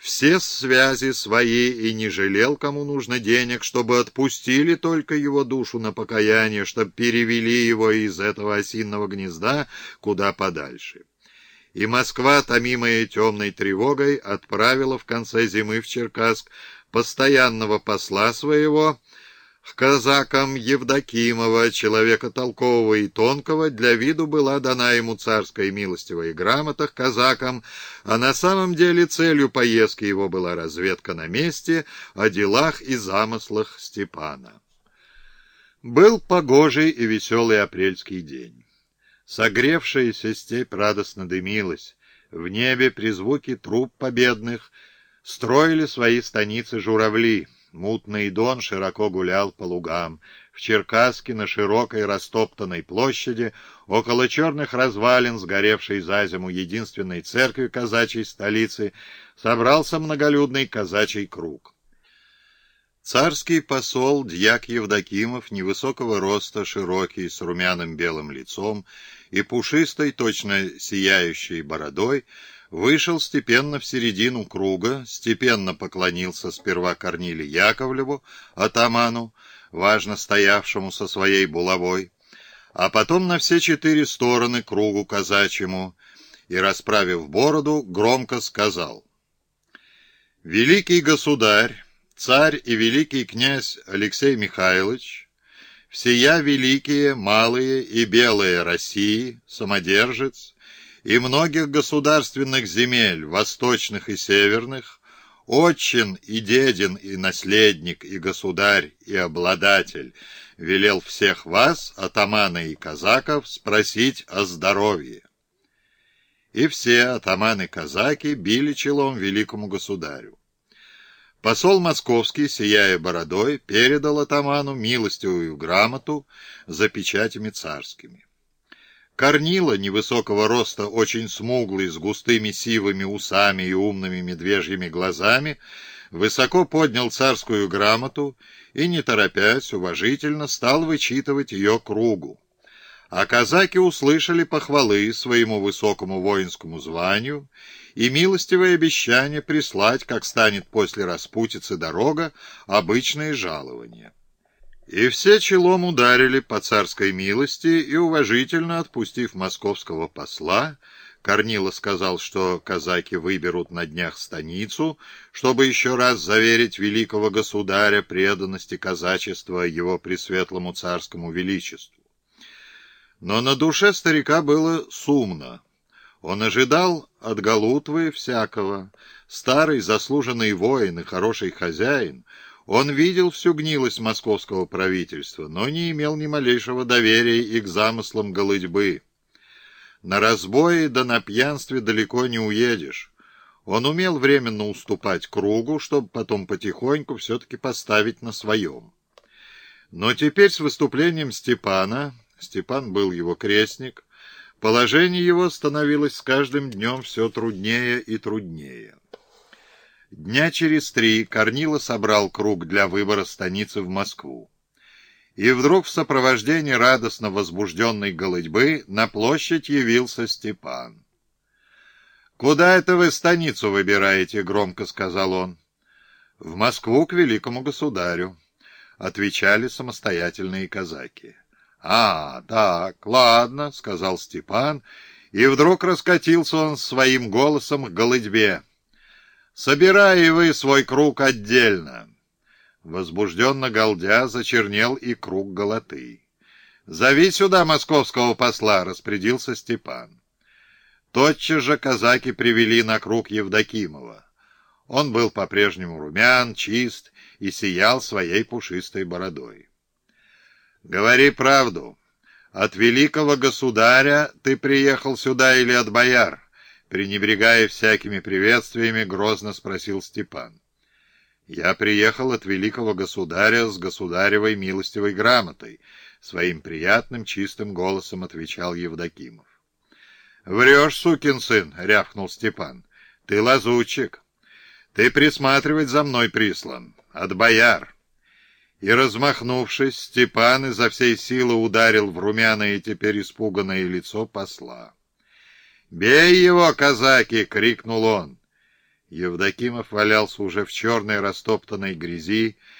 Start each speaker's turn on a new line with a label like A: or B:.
A: все связи свои и не жалел, кому нужно денег, чтобы отпустили только его душу на покаяние, чтобы перевели его из этого осинного гнезда куда подальше. И Москва, томимая темной тревогой, отправила в конце зимы в Черкасск постоянного посла своего, к казакам Евдокимова, человека толкового и тонкого, для виду была дана ему царская милостивая грамота к казакам, а на самом деле целью поездки его была разведка на месте о делах и замыслах Степана. Был погожий и веселый апрельский день. Согревшаяся степь радостно дымилась. В небе при звуке труб победных строили свои станицы журавли — Мутный дон широко гулял по лугам. В Черкасске на широкой растоптанной площади, около черных развалин, сгоревшей за зиму единственной церкви казачьей столицы, собрался многолюдный казачий круг. Царский посол Дьяк Евдокимов, невысокого роста, широкий, с румяным белым лицом и пушистой, точно сияющей бородой, вышел степенно в середину круга, степенно поклонился сперва Корниле Яковлеву, атаману, важно стоявшему со своей булавой, а потом на все четыре стороны кругу казачьему и, расправив бороду, громко сказал «Великий государь, царь и великий князь Алексей Михайлович, всея великие, малые и белые России, самодержец, и многих государственных земель, восточных и северных, отчин и дедин и наследник и государь и обладатель, велел всех вас, атамана и казаков, спросить о здоровье. И все атаманы-казаки били челом великому государю. Посол московский, сияя бородой, передал атаману милостивую грамоту за печатями царскими. Корнила, невысокого роста, очень смуглый, с густыми сивыми усами и умными медвежьими глазами, высоко поднял царскую грамоту и, не торопясь, уважительно стал вычитывать ее кругу. А казаки услышали похвалы своему высокому воинскому званию и милостивое обещание прислать, как станет после распутицы дорога, обычные жалования. И все челом ударили по царской милости и, уважительно отпустив московского посла, Корнило сказал, что казаки выберут на днях станицу, чтобы еще раз заверить великого государя преданности казачества его пресветлому царскому величеству. Но на душе старика было сумно. Он ожидал от Галутвы всякого. Старый заслуженный воин и хороший хозяин — он видел всю гнилость московского правительства, но не имел ни малейшего доверия и к замыслам голытьбы. На разбое да на пьянстве далеко не уедешь. Он умел временно уступать кругу, чтобы потом потихоньку все-таки поставить на своем. Но теперь с выступлением Степана, Степан был его крестник, положение его становилось с каждым днем все труднее и труднее. Дня через три Корнила собрал круг для выбора станицы в Москву. И вдруг в сопровождении радостно возбужденной голытьбы на площадь явился Степан. «Куда это вы станицу выбираете?» — громко сказал он. «В Москву к великому государю», — отвечали самостоятельные казаки. «А, так, ладно», — сказал Степан, и вдруг раскатился он своим голосом к голытьбе. Собирай вы свой круг отдельно. Возбужденно галдя зачернел и круг голоты. «Зови сюда московского посла», — распорядился Степан. Тотчас же казаки привели на круг Евдокимова. Он был по-прежнему румян, чист и сиял своей пушистой бородой. «Говори правду. От великого государя ты приехал сюда или от бояр?» Пренебрегая всякими приветствиями, грозно спросил Степан. «Я приехал от великого государя с государевой милостивой грамотой», своим приятным чистым голосом отвечал Евдокимов. «Врешь, сукин сын!» — рявкнул Степан. «Ты лазутчик. Ты присматривать за мной прислан. От бояр». И, размахнувшись, Степан изо всей силы ударил в румяное теперь испуганное лицо посла. «Бей его, казаки!» — крикнул он. Евдокимов валялся уже в черной растоптанной грязи,